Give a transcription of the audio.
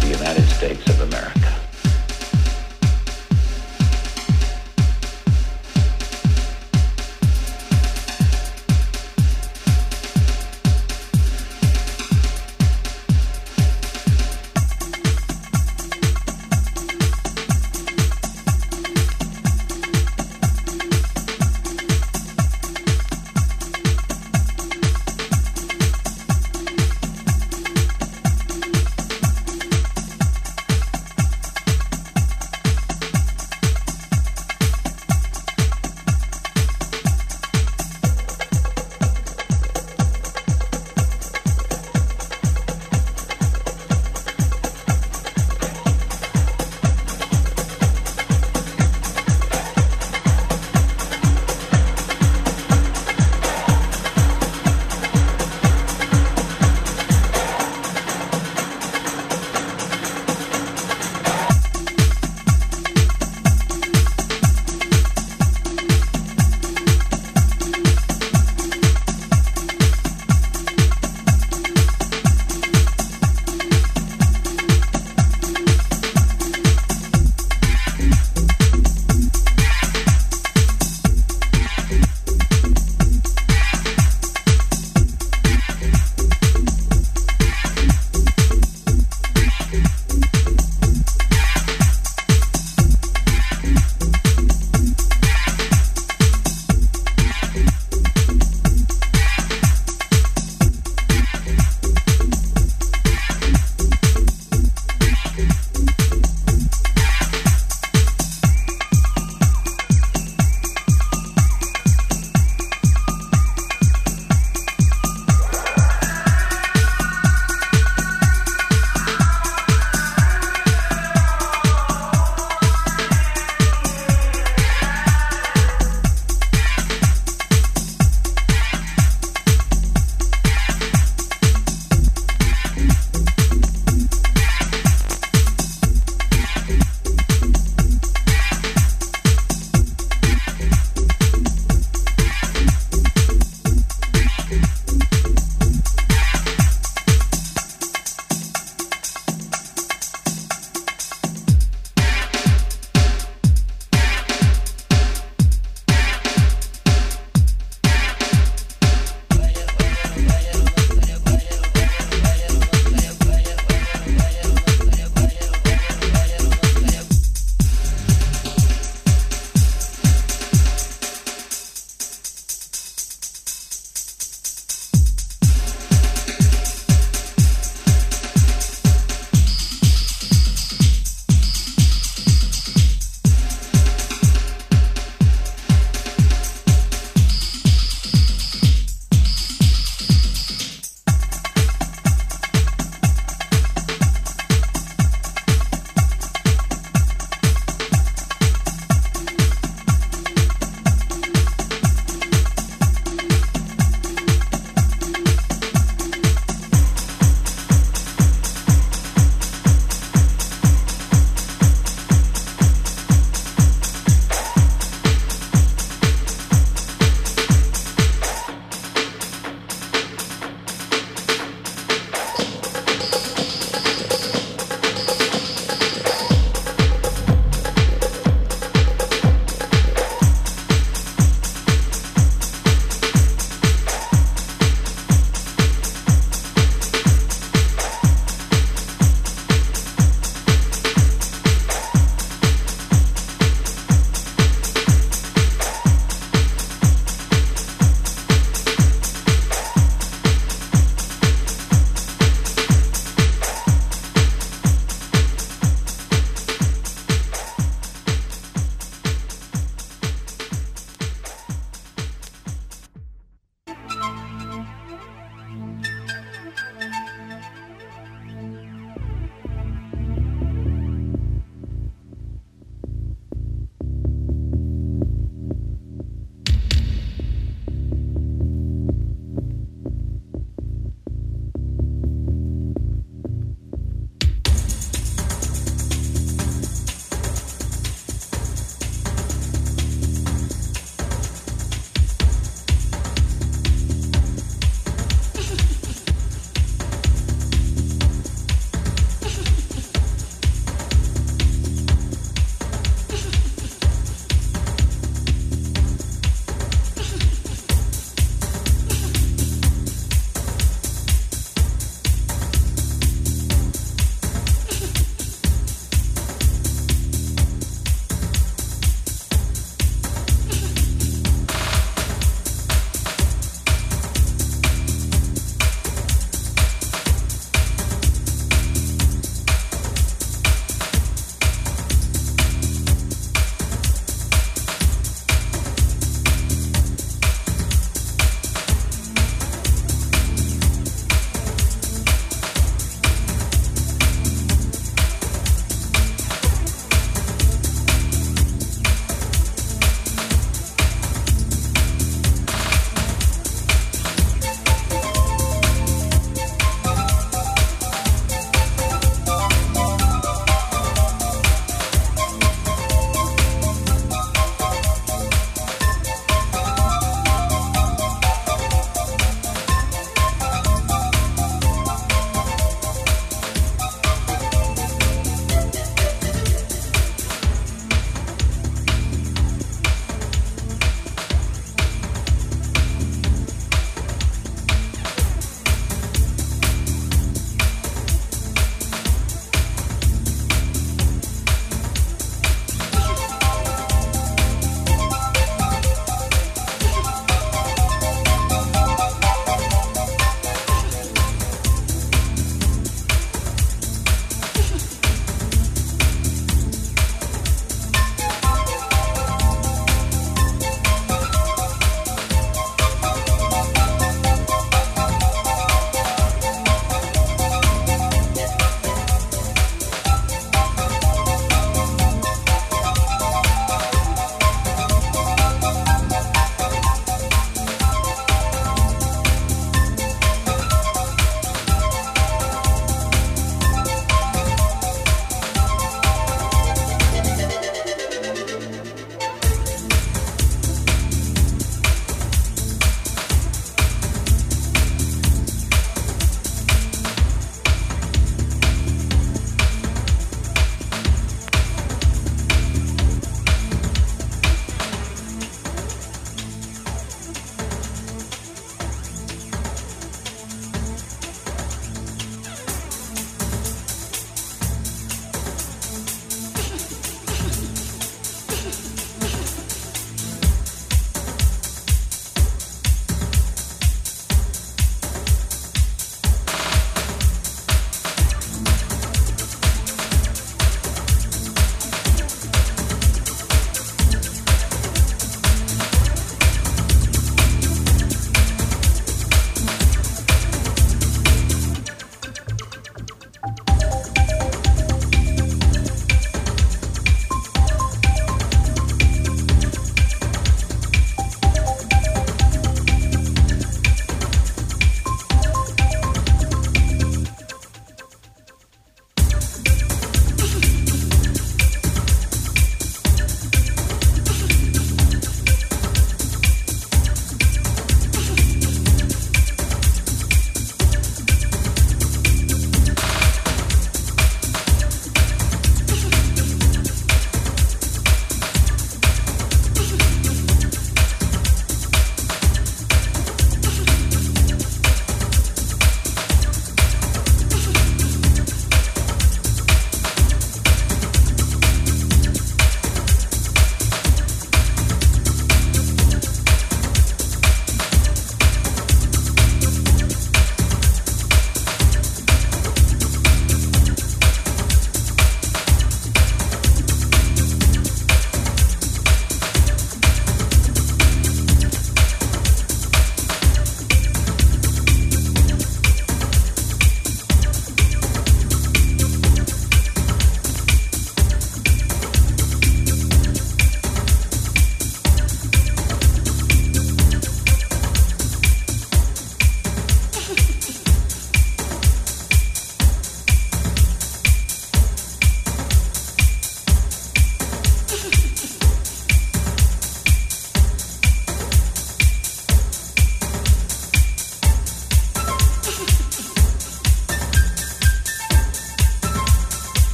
The United States of America.